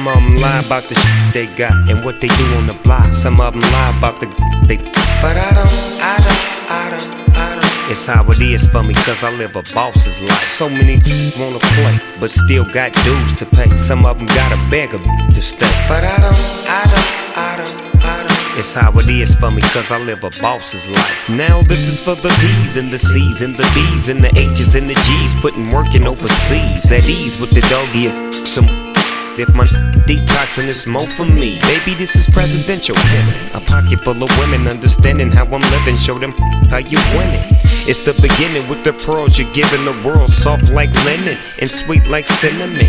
about the shit they got and what they do on the block. Some of them lie about the they. But I don't, I don't, I don't, I don't. It's how it is for me, cause I live a boss's life. So many wanna play, but still got dues to pay. Some of them gotta beg a to stay. But I don't, I don't, I don't, I don't. It's how it is for me, cause I live a boss's life. Now this is for the B's and the C's and the B's and the H's and the G's, putting working overseas. At ease with the doggy and some if detoxing is more for me, baby, this is presidential. A pocket full of women understanding how I'm living. Show them how you winning. It's the beginning with the pearls you're giving the world, soft like linen and sweet like cinnamon.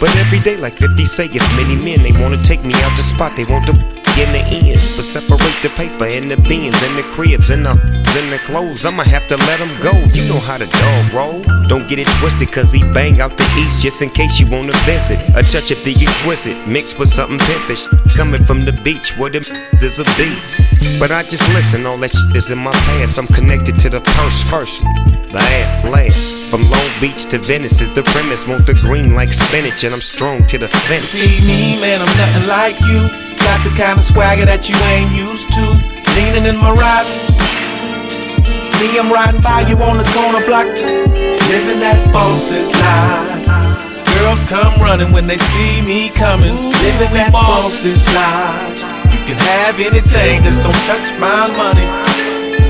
But every day, like 50 say, it's many men. They wanna take me out the spot, they want the in the ends. But separate the paper and the beans and the cribs and the and the clothes. I'ma have to let him go. You know how the dog roll. Don't get it twisted, cause he bang out the east just in case you wanna visit. A touch of the exquisite mixed with something pimpish. Coming from the beach where the is a beast. But I just listen, all that shit is in my past. I'm connected to the purse first. the Last, last. From Long Beach to Venice is the premise. Want the green like spinach, and I'm strong to the fence. See me, man, I'm nothing like you. Got the kind of swagger that you ain't used to. Leaning in my ride. Me, I'm riding by you on the corner block. Living that boss's life. Girls come running when they see me coming. Living that boss's life. You can have anything, just don't touch my money.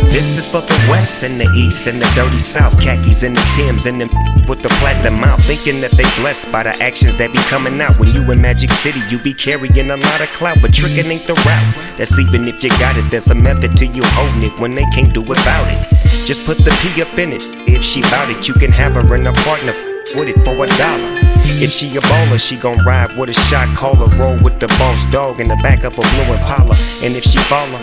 This is for the West and the East and the dirty South, khakis and the Tims and them with the platinum mouth, thinking that they blessed by the actions that be coming out. When you in Magic City, you be carrying a lot of clout, but tricking ain't the route. That's even if you got it, there's a method to you holding it when they can't do without it. Just put the P up in it. If she bout it, you can have her and a partner with it for a dollar. If she a baller, she gon' ride with a shot caller, roll with the boss dog in the back of a blue Impala. And if she follow,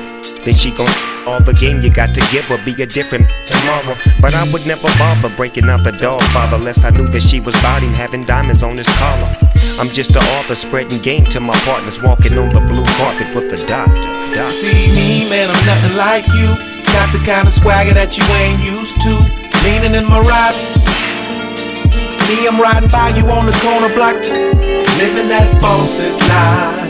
then she gon' all the game you got to give her be a different tomorrow. But I would never bother breaking out the dog father unless I knew that she was body having diamonds on his collar. I'm just the author spreading game to my partners walking on the blue carpet with the doctor. doctor. See me, man, I'm nothing like you. Got the kind of swagger that you ain't used to. Leaning in my ride. Me, I'm riding by you on the corner block. Living that boss's life.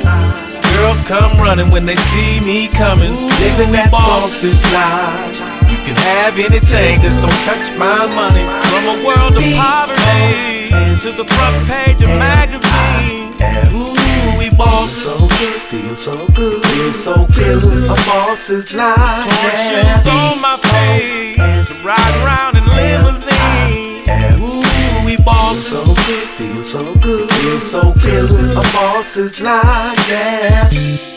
Girls come running when they see me coming. Living that boss's life. You can have anything, just don't touch my money. From a world of poverty to the front page of magazines. Ooh, we boss so good, feel so good, feel so good. A boss's life. Torn shoes on my face, riding good, so good, feel so good. A boss's life, yeah.